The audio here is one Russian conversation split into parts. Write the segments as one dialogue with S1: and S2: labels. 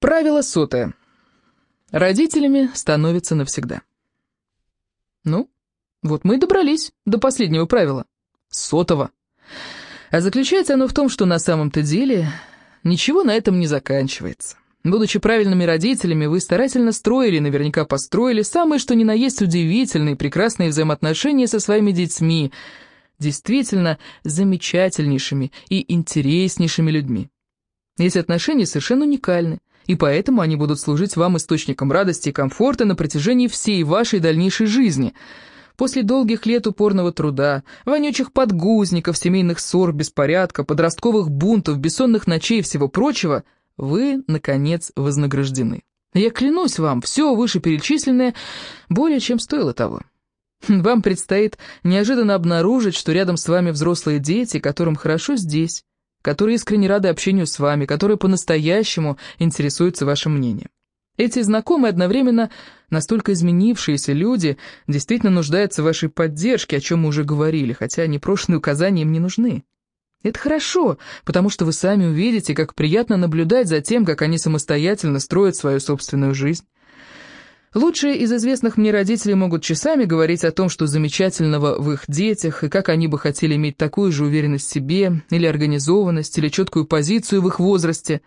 S1: Правило сотое. Родителями становятся навсегда. Ну, вот мы и добрались до последнего правила. Сотого. А заключается оно в том, что на самом-то деле ничего на этом не заканчивается. Будучи правильными родителями, вы старательно строили, наверняка построили, самые что ни на есть удивительные, прекрасные взаимоотношения со своими детьми, действительно замечательнейшими и интереснейшими людьми. Эти отношения совершенно уникальны, и поэтому они будут служить вам источником радости и комфорта на протяжении всей вашей дальнейшей жизни. После долгих лет упорного труда, вонючих подгузников, семейных ссор, беспорядка, подростковых бунтов, бессонных ночей и всего прочего, вы, наконец, вознаграждены. Я клянусь вам, все вышеперечисленное более чем стоило того. Вам предстоит неожиданно обнаружить, что рядом с вами взрослые дети, которым хорошо здесь, которые искренне рады общению с вами, которые по-настоящему интересуются вашим мнением. Эти знакомые одновременно настолько изменившиеся люди действительно нуждаются в вашей поддержке, о чем мы уже говорили, хотя непрошенные указания им не нужны. Это хорошо, потому что вы сами увидите, как приятно наблюдать за тем, как они самостоятельно строят свою собственную жизнь. Лучшие из известных мне родителей могут часами говорить о том, что замечательного в их детях, и как они бы хотели иметь такую же уверенность в себе, или организованность, или четкую позицию в их возрасте.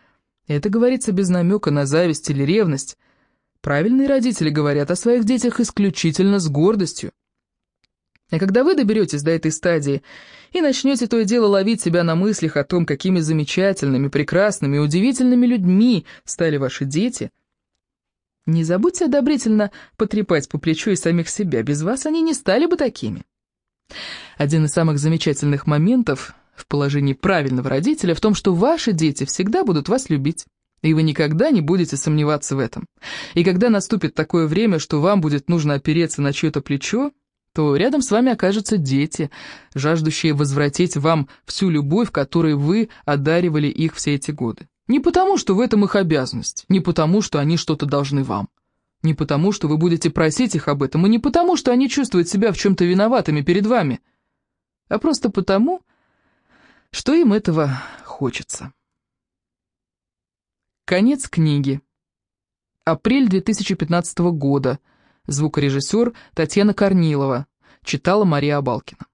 S1: Это говорится без намека на зависть или ревность. Правильные родители говорят о своих детях исключительно с гордостью. А когда вы доберетесь до этой стадии и начнете то и дело ловить себя на мыслях о том, какими замечательными, прекрасными, удивительными людьми стали ваши дети – не забудьте одобрительно потрепать по плечу и самих себя, без вас они не стали бы такими. Один из самых замечательных моментов в положении правильного родителя в том, что ваши дети всегда будут вас любить, и вы никогда не будете сомневаться в этом. И когда наступит такое время, что вам будет нужно опереться на чье-то плечо, то рядом с вами окажутся дети, жаждущие возвратить вам всю любовь, которой вы одаривали их все эти годы. Не потому, что в этом их обязанность, не потому, что они что-то должны вам, не потому, что вы будете просить их об этом, и не потому, что они чувствуют себя в чем-то виноватыми перед вами, а просто потому, что им этого хочется. Конец книги. Апрель 2015 года. Звукорежиссер Татьяна Корнилова. Читала Мария Абалкина.